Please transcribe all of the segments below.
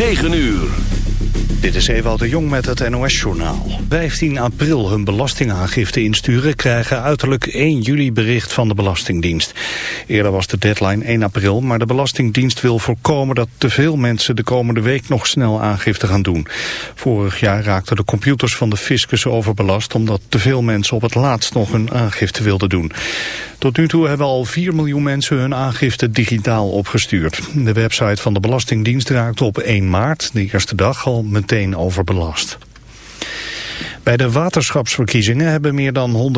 9 uur. Dit is Ewald de Jong met het NOS-journaal. 15 april hun belastingaangifte insturen... krijgen uiterlijk 1 juli bericht van de Belastingdienst. Eerder was de deadline 1 april... maar de Belastingdienst wil voorkomen dat te veel mensen... de komende week nog snel aangifte gaan doen. Vorig jaar raakten de computers van de fiscus overbelast... omdat te veel mensen op het laatst nog hun aangifte wilden doen. Tot nu toe hebben al 4 miljoen mensen hun aangifte digitaal opgestuurd. De website van de Belastingdienst raakte op 1 maart, de eerste dag, al meteen overbelast. Bij de waterschapsverkiezingen hebben meer dan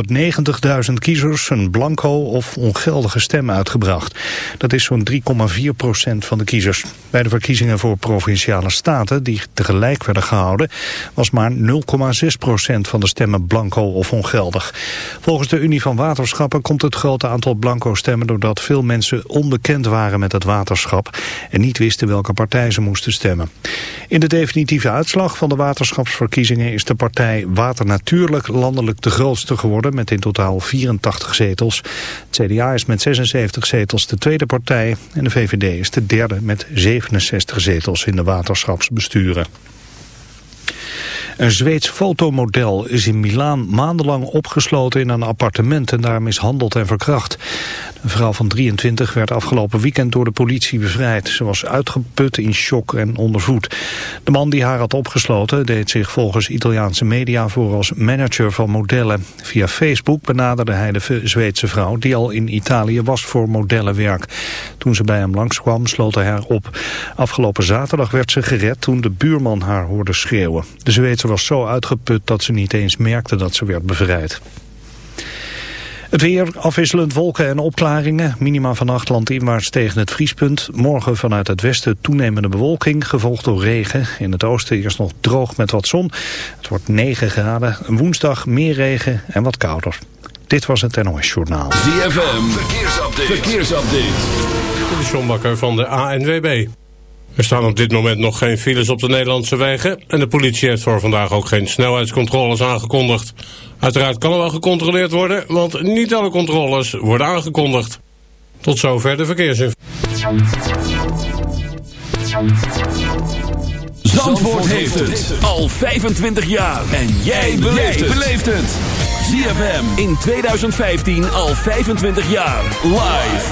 190.000 kiezers een blanco of ongeldige stem uitgebracht. Dat is zo'n 3,4 procent van de kiezers. Bij de verkiezingen voor provinciale staten, die tegelijk werden gehouden, was maar 0,6 procent van de stemmen blanco of ongeldig. Volgens de Unie van Waterschappen komt het grote aantal blanco stemmen doordat veel mensen onbekend waren met het waterschap en niet wisten welke partij ze moesten stemmen. In de definitieve uitslag van de waterschapsverkiezingen is de partij Water Natuurlijk landelijk de grootste geworden met in totaal 84 zetels. Het CDA is met 76 zetels de tweede partij en de VVD is de derde met 67 zetels in de waterschapsbesturen. Een Zweeds fotomodel is in Milaan maandenlang opgesloten in een appartement en daar mishandeld en verkracht. Een vrouw van 23 werd afgelopen weekend door de politie bevrijd. Ze was uitgeput, in shock en ondervoed. De man die haar had opgesloten deed zich volgens Italiaanse media voor als manager van modellen. Via Facebook benaderde hij de Zweedse vrouw die al in Italië was voor modellenwerk. Toen ze bij hem langskwam sloot hij haar op. Afgelopen zaterdag werd ze gered toen de buurman haar hoorde schreeuwen. De Zweedse was zo uitgeput dat ze niet eens merkte dat ze werd bevrijd. Het weer, afwisselend wolken en opklaringen. Minima vannacht landinwaarts tegen het vriespunt. Morgen vanuit het westen toenemende bewolking, gevolgd door regen. In het oosten eerst nog droog met wat zon. Het wordt 9 graden. Woensdag meer regen en wat kouder. Dit was het NOS Journaal. ZFM, verkeersupdate. verkeersupdate. De John Bakker van de ANWB. Er staan op dit moment nog geen files op de Nederlandse wegen... en de politie heeft voor vandaag ook geen snelheidscontroles aangekondigd. Uiteraard kan er wel gecontroleerd worden, want niet alle controles worden aangekondigd. Tot zover de verkeersinformatie. Zandvoort heeft het al 25 jaar. En jij beleeft het. ZFM in 2015 al 25 jaar. Live.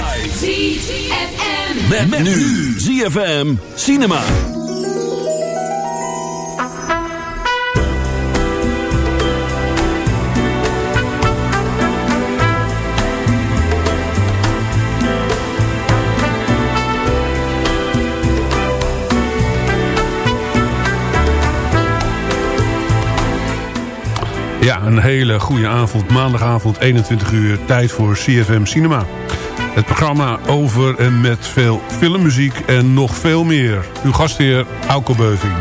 Met, met nu. ZFM Cinema. Ja, een hele goede avond. Maandagavond, 21 uur, tijd voor CFM Cinema. Het programma over en met veel filmmuziek en nog veel meer. Uw gastheer, Auko Beuving.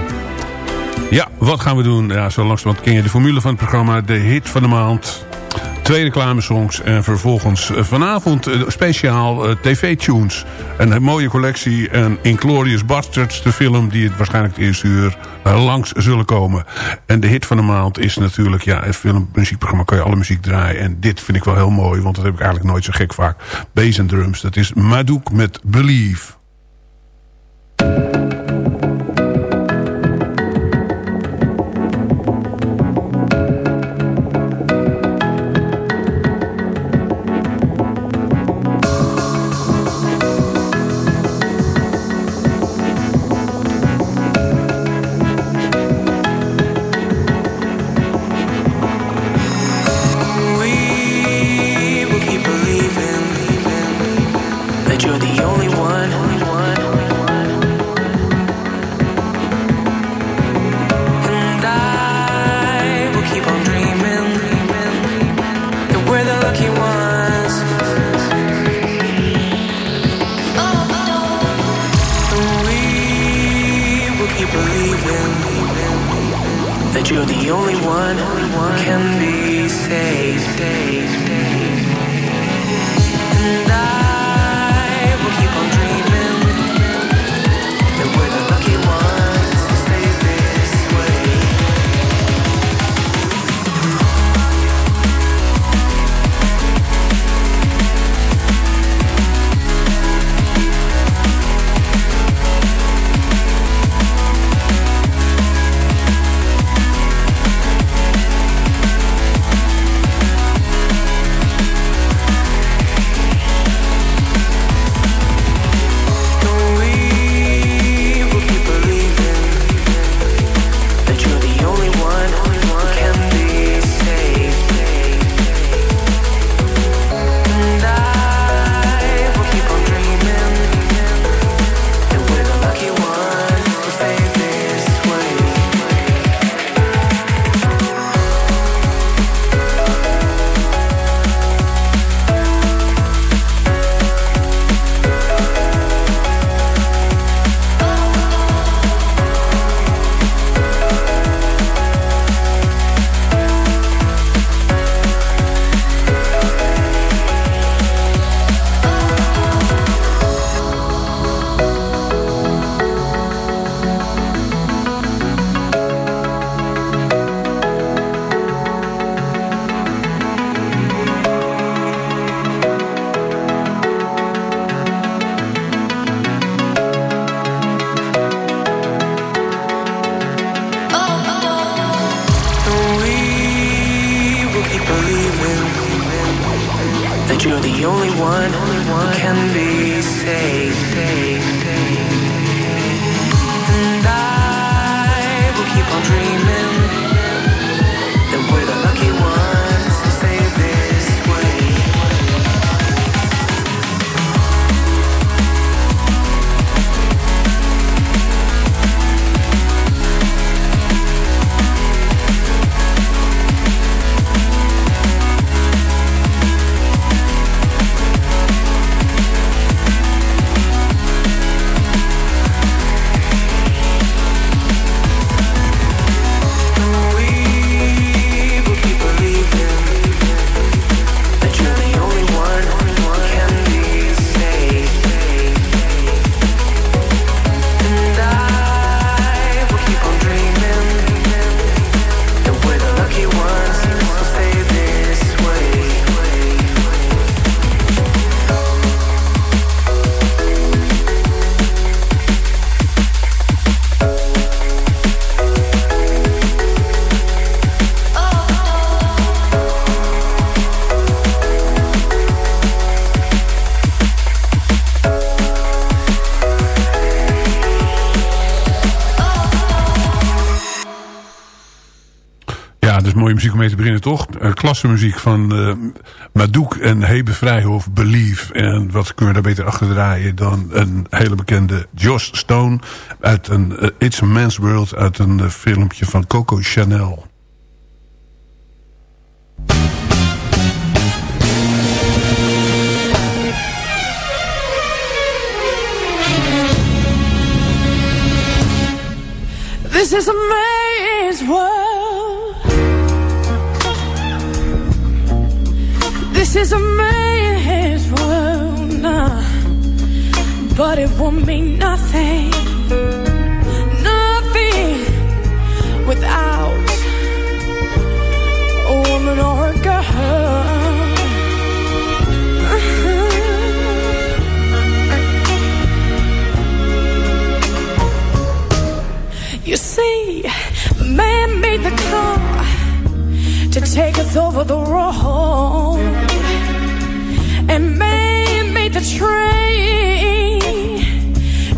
Ja, wat gaan we doen? Ja, zo langzamerhand ken je de formule van het programma. De hit van de maand twee reclamesongs. En vervolgens eh, vanavond eh, speciaal uh, tv-tunes. Een mooie collectie. En Inglorious Bastards, de film die het waarschijnlijk het eerste uur langs zullen komen. En de hit van de maand is natuurlijk... Ja, het filmmuziekprogramma kan je alle muziek draaien. En dit vind ik wel heel mooi, want dat heb ik eigenlijk nooit zo gek vaak. Bass en drums, dat is Madouk met Believe. Muziek mee te beginnen, toch? Uh, klassenmuziek van uh, Madouk en Hebe Vrijhof, Believe. En wat kunnen we daar beter achter draaien dan een hele bekende Josh Stone... uit een uh, It's a Man's World, uit een filmpje van Coco Chanel. This is a man's world This is a man's world now, but it won't mean nothing, nothing without a woman or a girl. You see, man made the car to take us over the road the train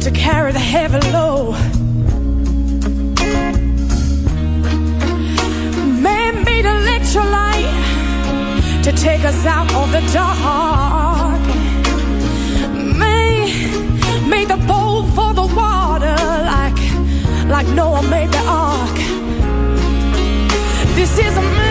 to carry the heavy load. Man made electrolyte to take us out of the dark. Man made the boat for the water like like Noah made the ark. This is a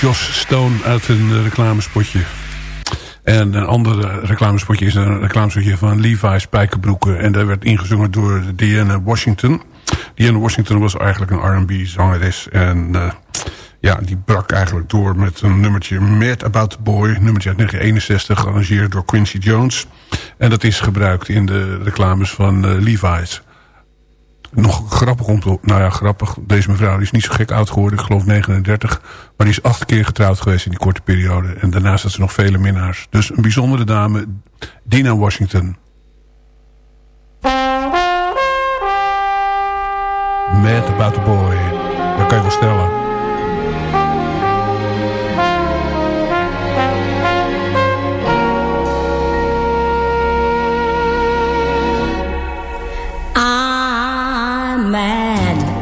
Ja, Joss Stone uit een reclamespotje. En een ander reclamespotje is een reclamespotje van Levi's Spijkerbroeken. En dat werd ingezongen door Diana Washington. Diana Washington was eigenlijk een R&B zangeres. En uh, ja, die brak eigenlijk door met een nummertje Mad About the Boy. Nummertje uit 1961, gearrangeerd door Quincy Jones. En dat is gebruikt in de reclames van uh, Levi's. Nog grappig om te... Nou ja, grappig. Deze mevrouw is niet zo gek oud geworden. Ik geloof 39. Maar die is acht keer getrouwd geweest in die korte periode. En daarnaast had ze nog vele minnaars. Dus een bijzondere dame. Dina Washington. Mad About the Boy. Dat kan je wel stellen.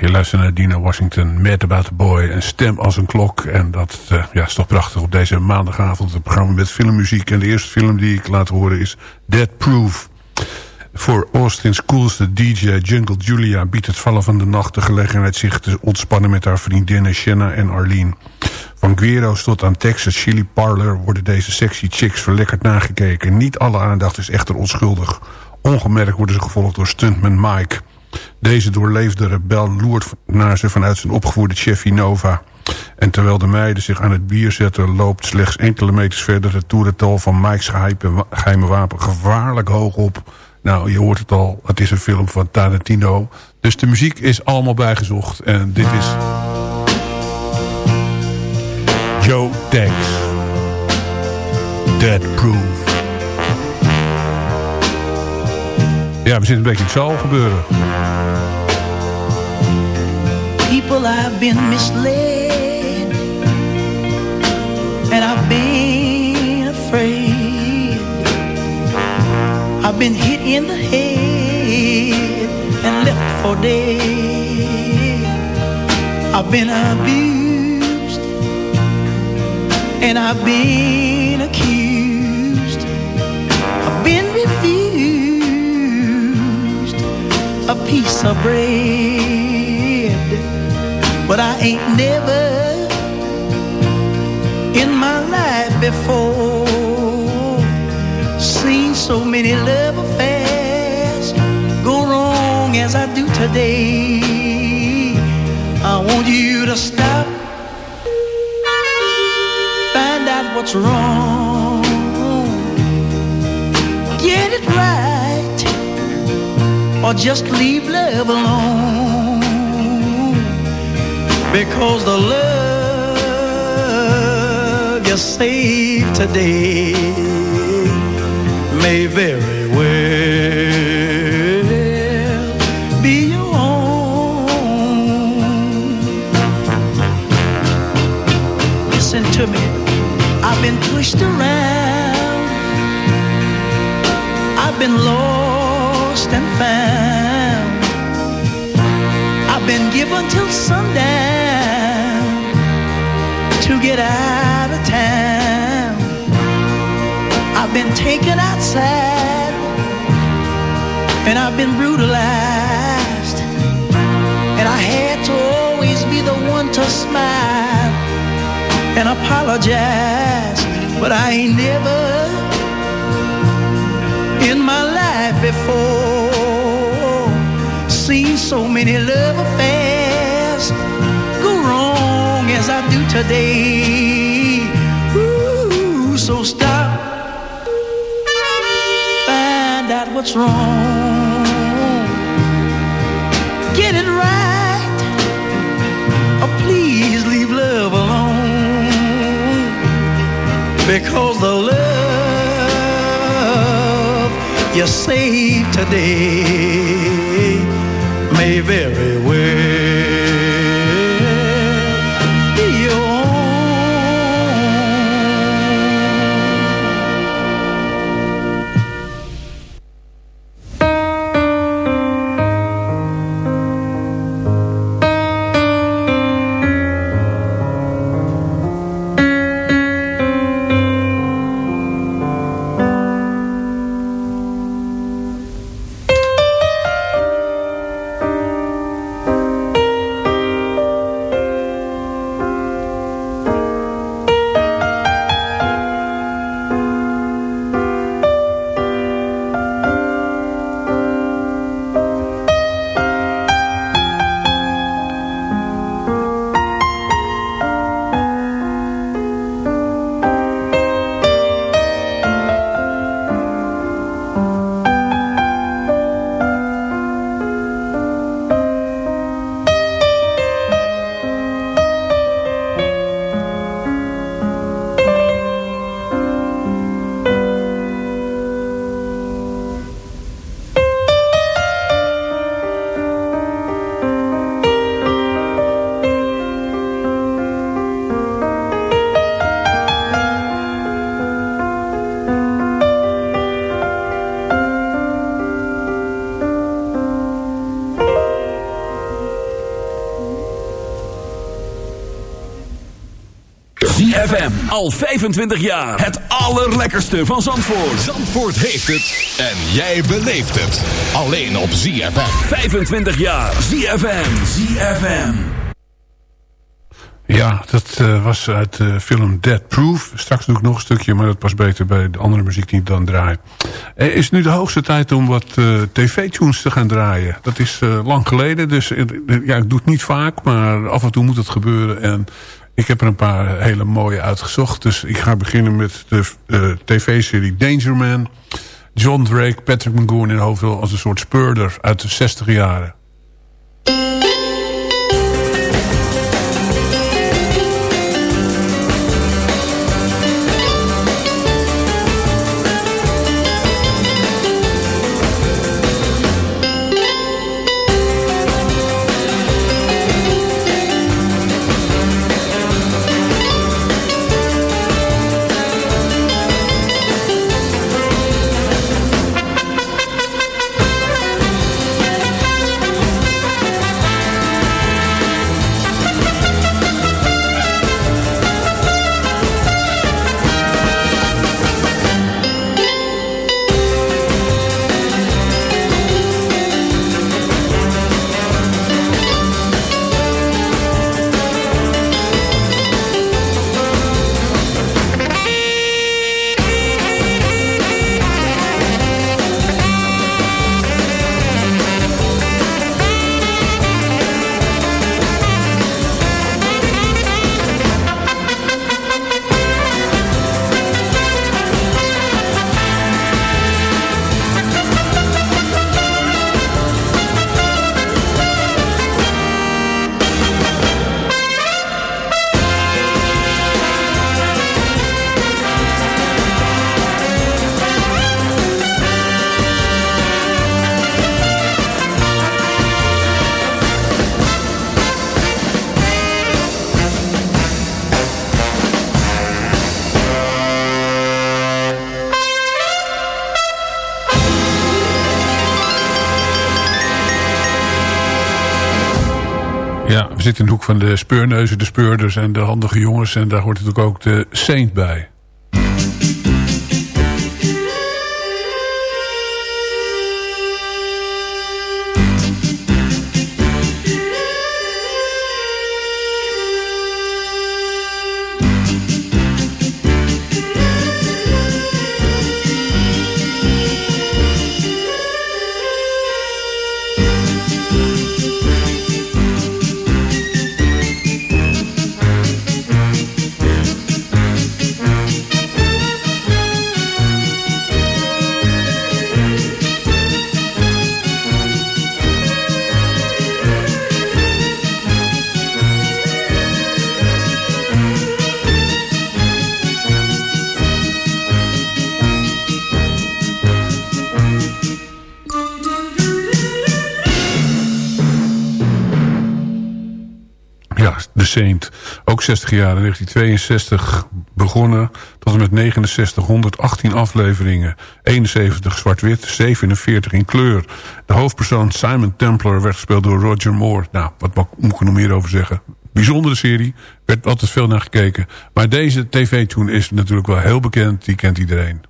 Je luistert naar Dina Washington, Mad About the Boy, een stem als een klok. En dat eh, ja, is toch prachtig op deze maandagavond. Het programma met filmmuziek. En de eerste film die ik laat horen is Dead Proof. Voor Austin's coolste DJ Jungle Julia biedt het vallen van de nacht de gelegenheid zich te ontspannen met haar vriendinnen Shanna en Arlene. Van Guero's tot aan Texas Chili Parlor worden deze sexy chicks verlekkerd nagekeken. Niet alle aandacht is echter onschuldig. Ongemerkt worden ze gevolgd door stuntman Mike. Deze doorleefde rebel loert naar ze vanuit zijn opgevoerde Chevy Nova. En terwijl de meiden zich aan het bier zetten... loopt slechts enkele meters verder het toerental van Mike's geheime, wapen gevaarlijk hoog op. Nou, je hoort het al, het is een film van Tarantino. Dus de muziek is allemaal bijgezocht. En dit is... Joe Tex. Dead Proof. Ja, we zitten een beetje in het zaal gebeuren. people have been misled and I've been afraid. I've been hit in the head and left for dead. I've been abused and I've been accused piece of bread but I ain't never in my life before. Seen so many love affairs go wrong as I do today. I want you to stop, find out what's wrong, or just leave love alone. Because the love you save today may very well be your own. Listen to me, I've been pushed around, I've been lost and found, I've been given till sundown to get out of town. I've been taken outside and I've been brutalized. And I had to always be the one to smile and apologize. But I ain't never in my life before seen so many love affairs go wrong as I do today. Ooh, so stop find out what's wrong. Get it right, or please leave love alone. Because the you save today may very well ZFM, al 25 jaar. Het allerlekkerste van Zandvoort. Zandvoort heeft het en jij beleeft het. Alleen op ZFM. 25 jaar. ZFM. ZFM. Ja, dat eh, was uit de film Dead Proof. Straks doe ik nog een stukje, maar dat past beter bij de andere muziek die ik dan draai. Er is nu de hoogste tijd om wat eh, tv-tunes te gaan draaien. Dat is eh, lang geleden, dus ja, ik doe het niet vaak, maar af en toe moet het gebeuren. En ik heb er een paar hele mooie uitgezocht. Dus ik ga beginnen met de tv-serie Danger Man. John Drake, Patrick McGowan in hoofdrol als een soort speurder uit de 60 jaren. Ja, we zitten in de hoek van de speurneuzen, de speurders en de handige jongens. En daar hoort natuurlijk ook de Saint bij. Saint. Ook 60 jaar, in 1962 begonnen. Tot en met 69, 118 afleveringen. 71 zwart-wit, 47 in kleur. De hoofdpersoon Simon Templar werd gespeeld door Roger Moore. Nou, wat moet ik er nog meer over zeggen? Bijzondere serie, werd altijd veel naar gekeken. Maar deze tv-tune is natuurlijk wel heel bekend, die kent iedereen.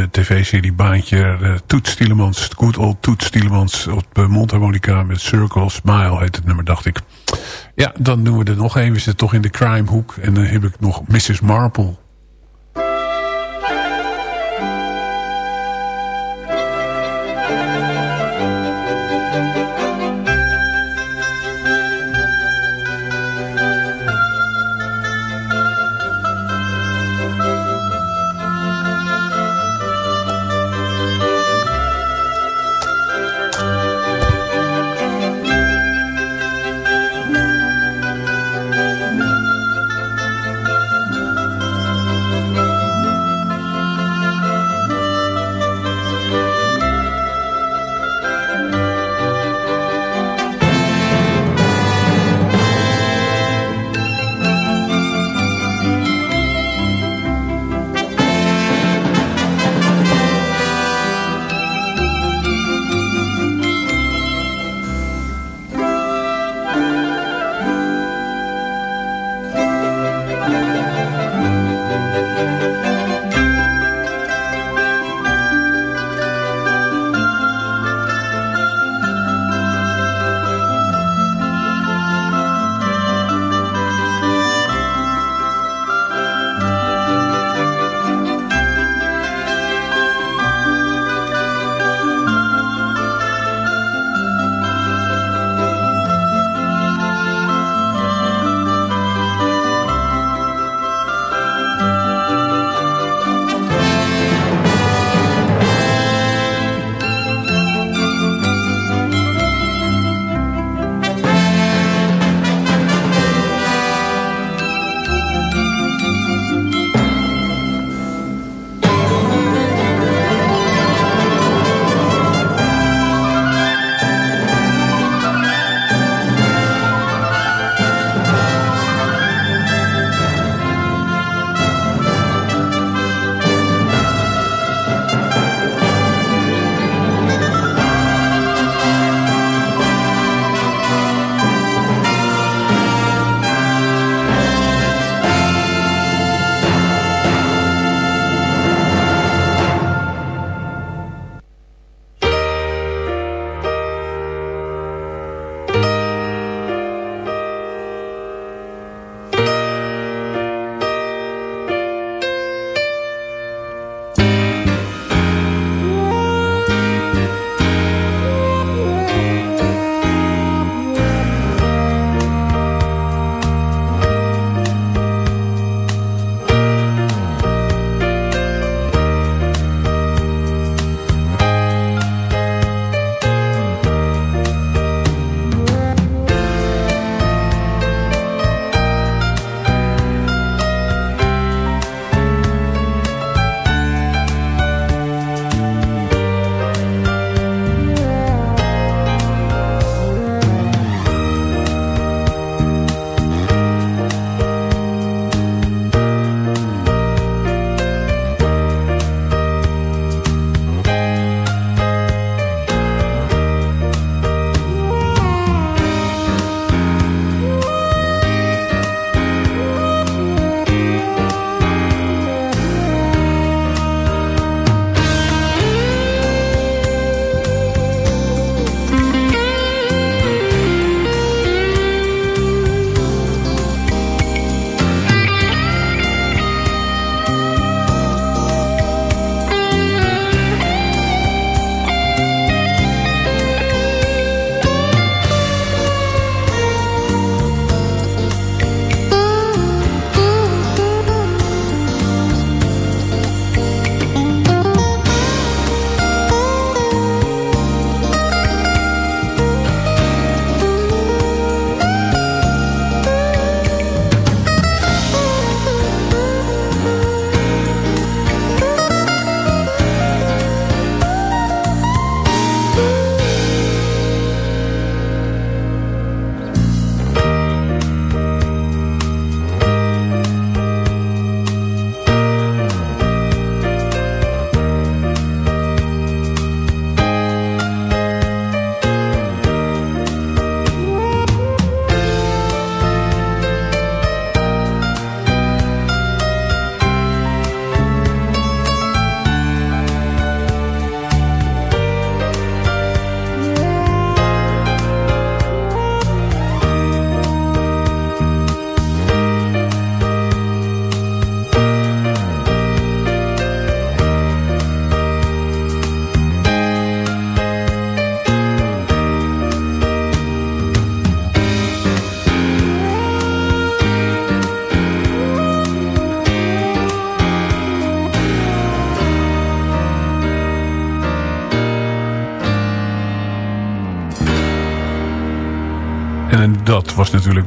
De tv-serie Baantje. Uh, Toet Stielemans, good old Toet Stielemans op uh, mondharmonica met Circle Smile heet het nummer, dacht ik. Ja, dan doen we er nog een. We zitten toch in de crime hoek. En dan heb ik nog Mrs. Marple.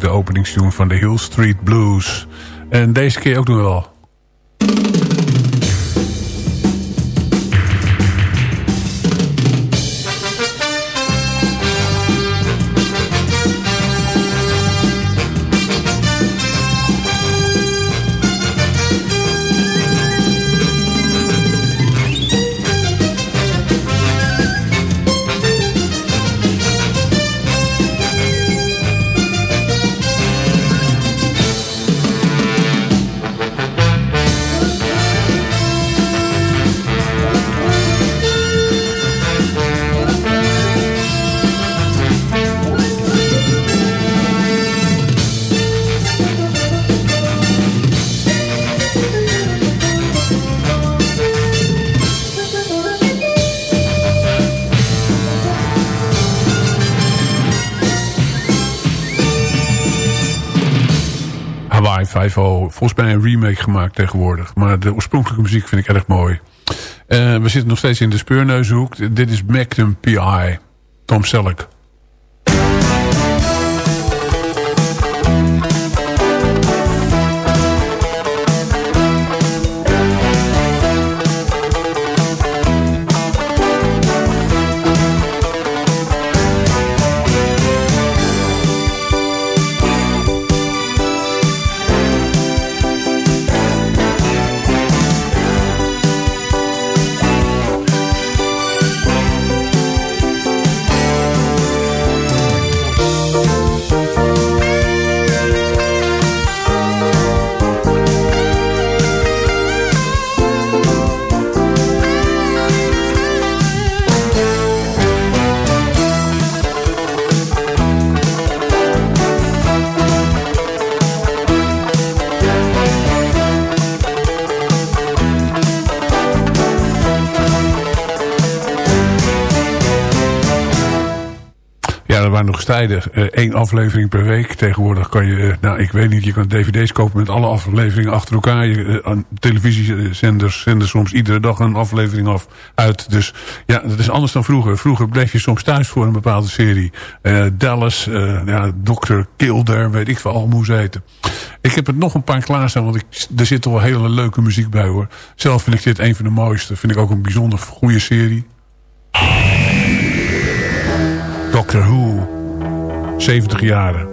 De openingstune van de Hill Street Blues. En deze keer ook nog wel. Volgens mij een remake gemaakt tegenwoordig. Maar de oorspronkelijke muziek vind ik erg mooi. Uh, we zitten nog steeds in de speurneuzenhoek. Dit is Magnum P.I. Tom Selleck. Tijden. Uh, één aflevering per week. Tegenwoordig kan je, uh, nou ik weet niet, je kan dvd's kopen met alle afleveringen achter elkaar. Je, uh, televisiezenders zenden soms iedere dag een aflevering af uit. Dus ja, dat is anders dan vroeger. Vroeger bleef je soms thuis voor een bepaalde serie. Dallas, ja, Dr. Kilder, weet ik veel, al moest eten. Ik heb het nog een paar klaarstaan, want ik, er zit wel hele leuke muziek bij hoor. Zelf vind ik dit een van de mooiste. Vind ik ook een bijzonder goede serie. Doctor Who. 70 jaren.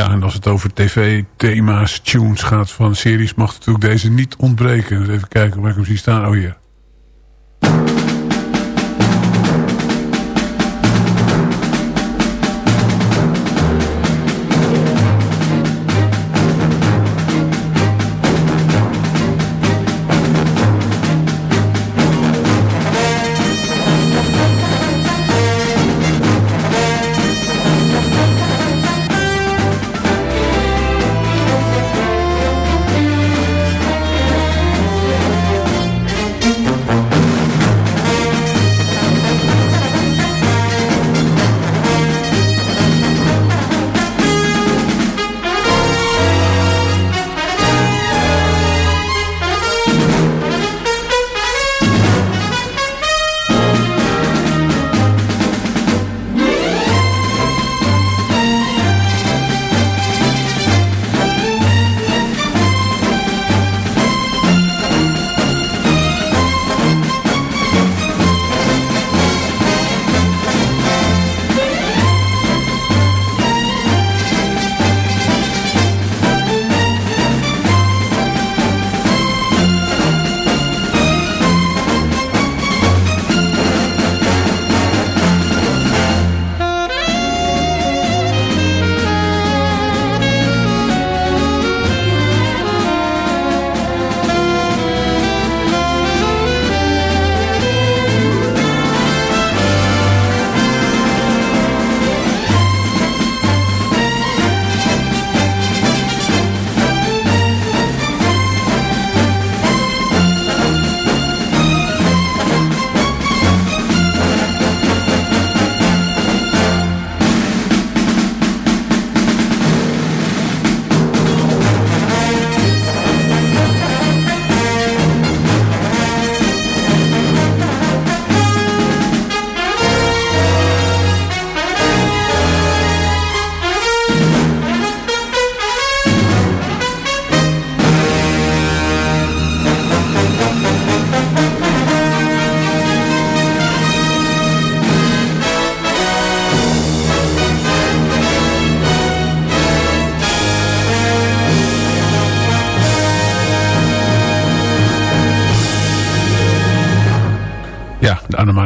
Ja, en als het over tv-thema's, tunes gaat van series... mag natuurlijk deze niet ontbreken. Dus even kijken waar ik hem zie staan. Oh, hier.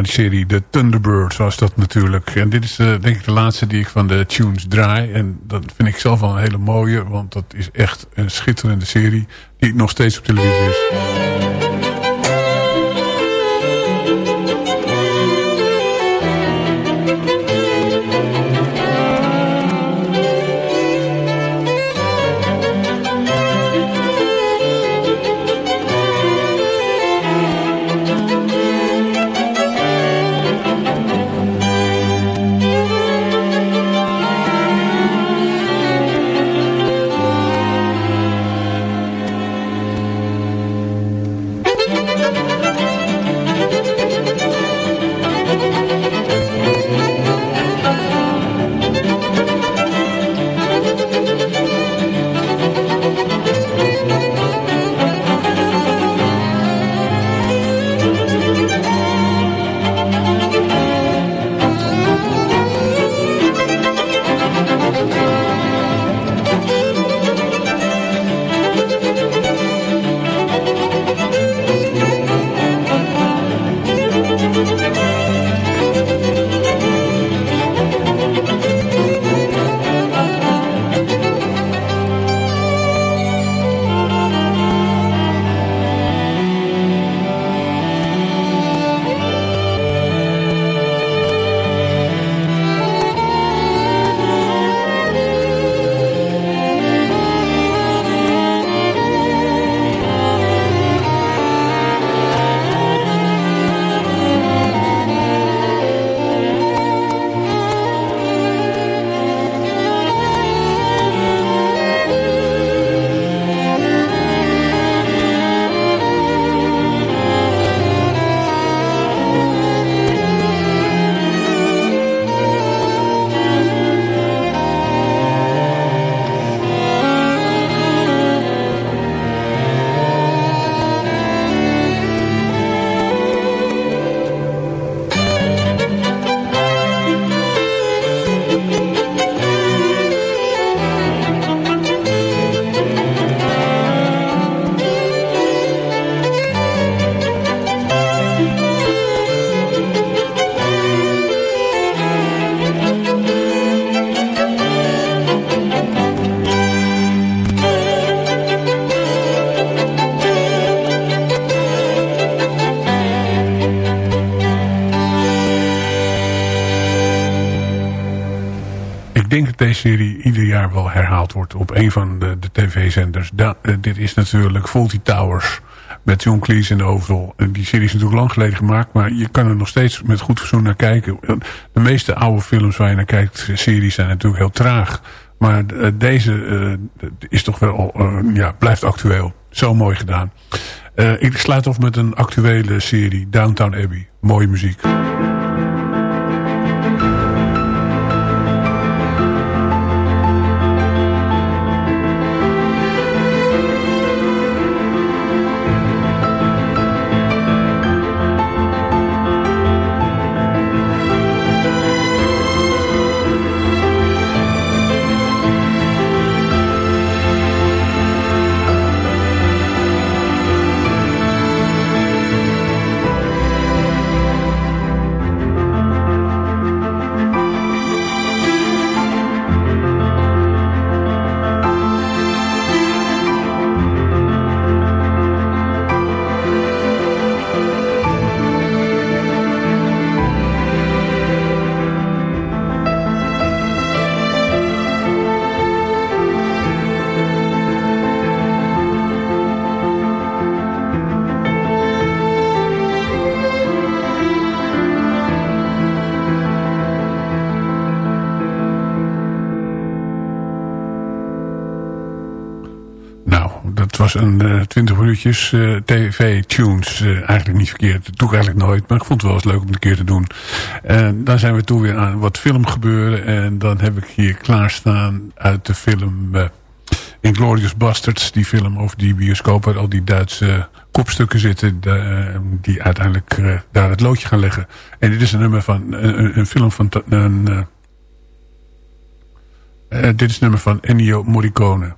Serie The Thunderbirds was dat natuurlijk. En dit is uh, denk ik de laatste die ik van de tunes draai. En dat vind ik zelf wel een hele mooie. Want dat is echt een schitterende serie. Die nog steeds op televisie is. Serie ieder jaar wel herhaald wordt op een van de, de tv-zenders. dit is natuurlijk Faulty Towers met John Cleese in de hoofdrol. Die serie is natuurlijk lang geleden gemaakt, maar je kan er nog steeds met goed verzoen naar kijken. De meeste oude films waar je naar kijkt, series zijn natuurlijk heel traag. Maar deze is toch wel, ja, blijft actueel. Zo mooi gedaan. ik sluit af met een actuele serie, Downtown Abbey. Mooie muziek. 20 minuutjes uh, tv-tunes. Uh, eigenlijk niet verkeerd. Dat doe ik eigenlijk nooit. Maar ik vond het wel eens leuk om een keer te doen. En dan zijn we toe weer aan wat filmgebeuren. En dan heb ik hier klaarstaan uit de film uh, Inglourious Bastards. Die film over die bioscoop waar al die Duitse kopstukken zitten. die uiteindelijk daar het loodje gaan leggen. En dit is een nummer van een, een film van... Een, dit is een nummer van Ennio Morricone.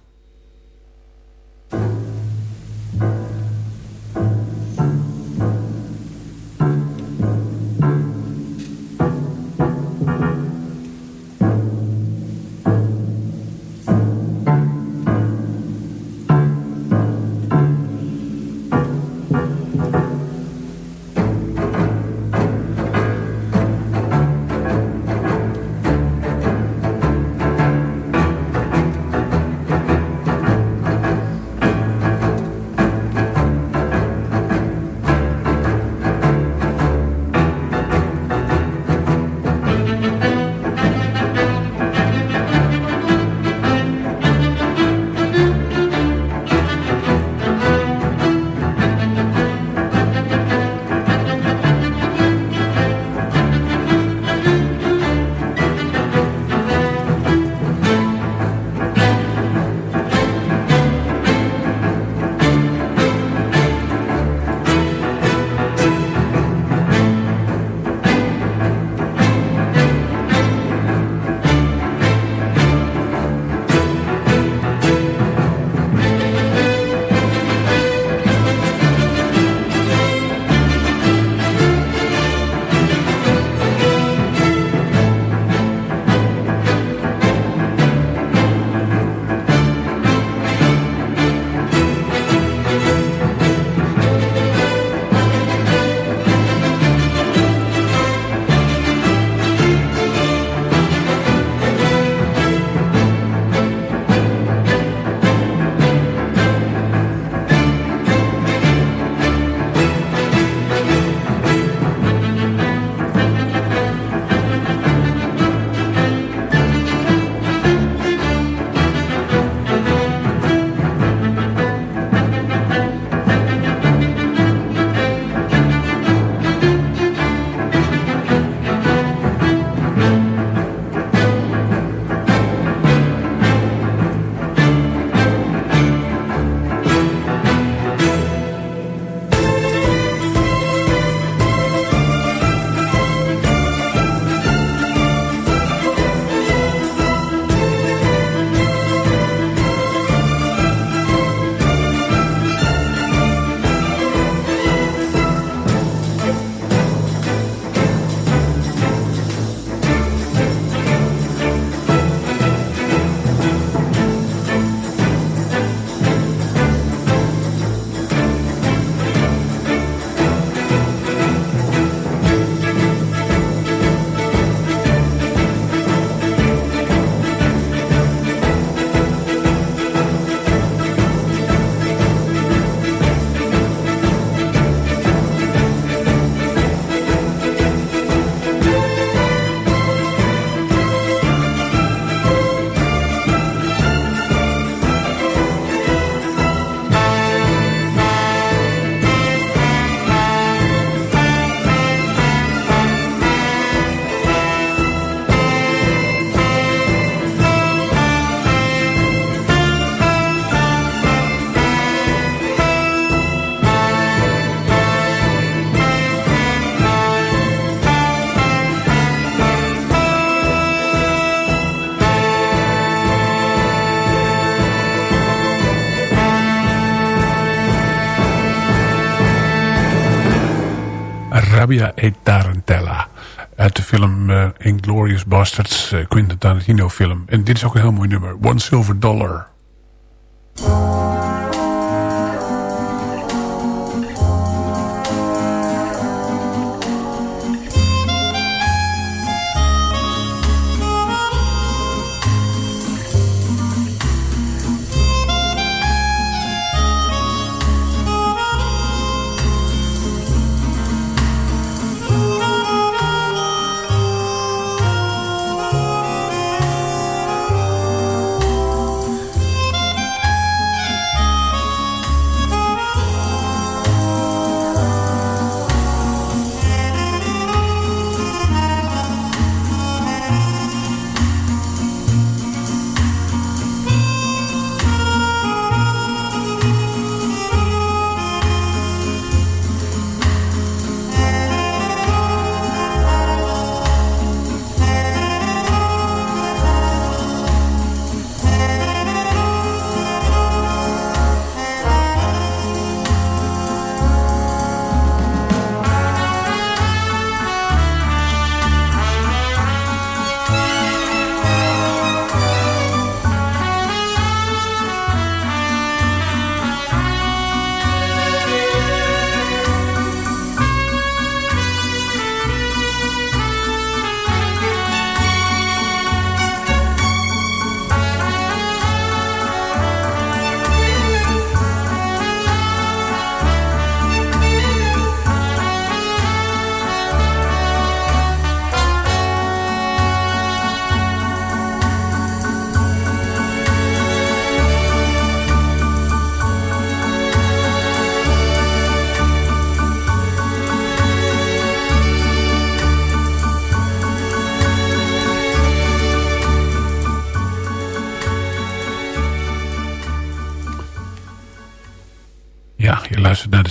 Rabia e Tarantella. Uit de film uh, Inglourious Bastards, uh, Quentin Tarantino film. En dit is ook een heel mooi nummer. One Silver Dollar.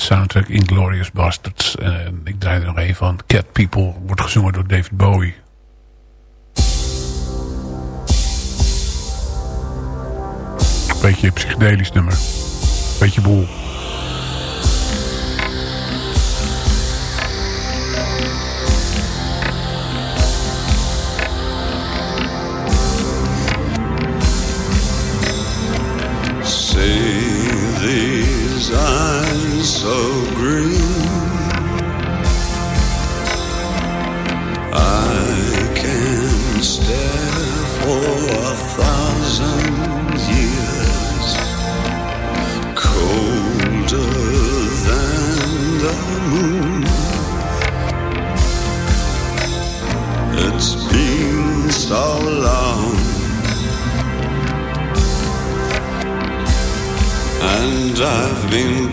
Soundtrack Inglorious Bastards. En ik draai er nog even van. Cat People wordt gezongen door David Bowie. Beetje psychedelisch nummer. Beetje boel. so green. I can stare for a thousand years, colder than the moon. It's been so long. And I've been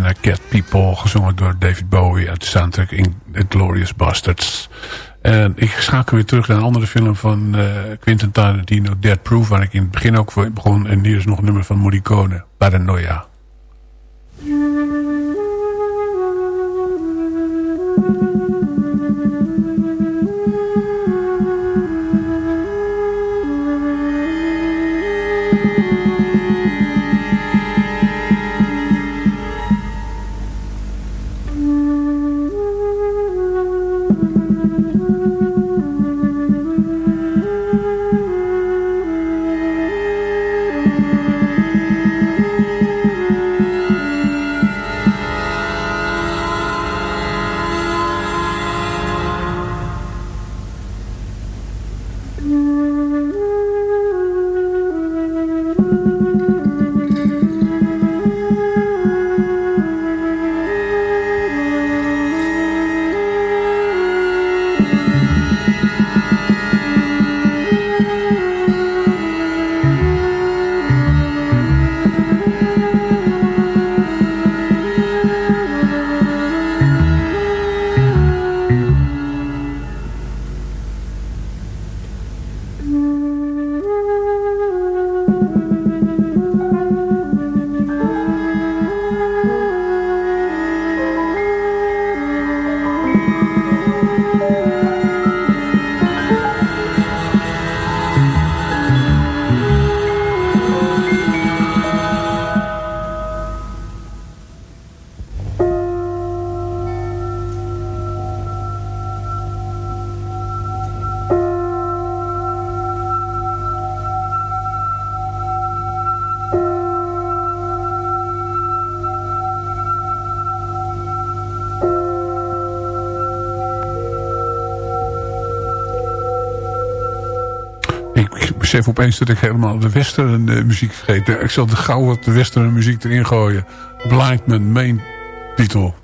Luistert naar Cat People, gezongen door David Bowie uit de soundtrack in Glorious Bastards. En ik schakel weer terug naar een andere film van uh, Quentin Tarantino, Dead Proof, waar ik in het begin ook voor begon. En hier is nog een nummer van Morricone, Paranoia. Opeens dat ik helemaal de western muziek vergeet. Ik zal de gauw wat de western muziek erin gooien. Blind Man, main titel.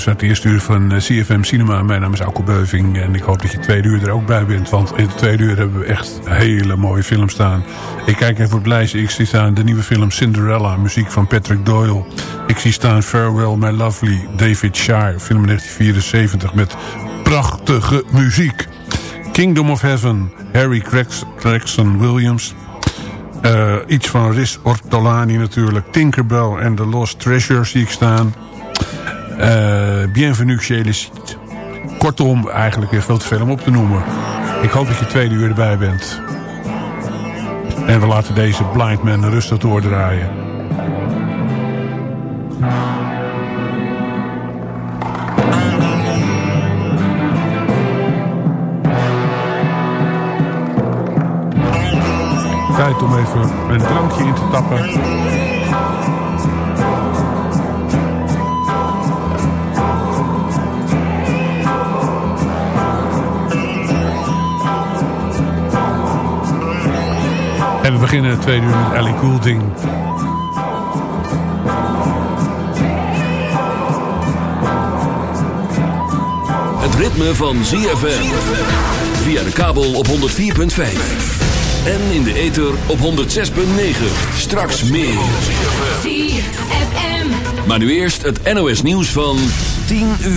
Geluisterd naar het eerste uur van eh, CFM Cinema. Mijn naam is Alko Beuving en ik hoop dat je twee uur er ook bij bent. Want in de tweede uur hebben we echt hele mooie films staan. Ik kijk even op het lijstje. Ik zie staan de nieuwe film Cinderella, muziek van Patrick Doyle. Ik zie staan Farewell My Lovely, David Shire, film 1974 met prachtige muziek. Kingdom of Heaven, Harry Gregson Williams... Uh, iets van Riz Ortolani natuurlijk. Tinkerbell en The Lost Treasure zie ik staan. Uh, Bienvenue chez les Kortom, eigenlijk weer veel te veel om op te noemen. Ik hoop dat je tweede uur erbij bent. En we laten deze Blind Man rustig doordraaien. Tijd om even een drankje in te tappen. En we beginnen het tweede uur met Ellie Goulding. Het ritme van ZFM. Via de kabel op 104.5. En in de ether op 106.9. Straks meer. Maar nu eerst het NOS nieuws van 10 uur.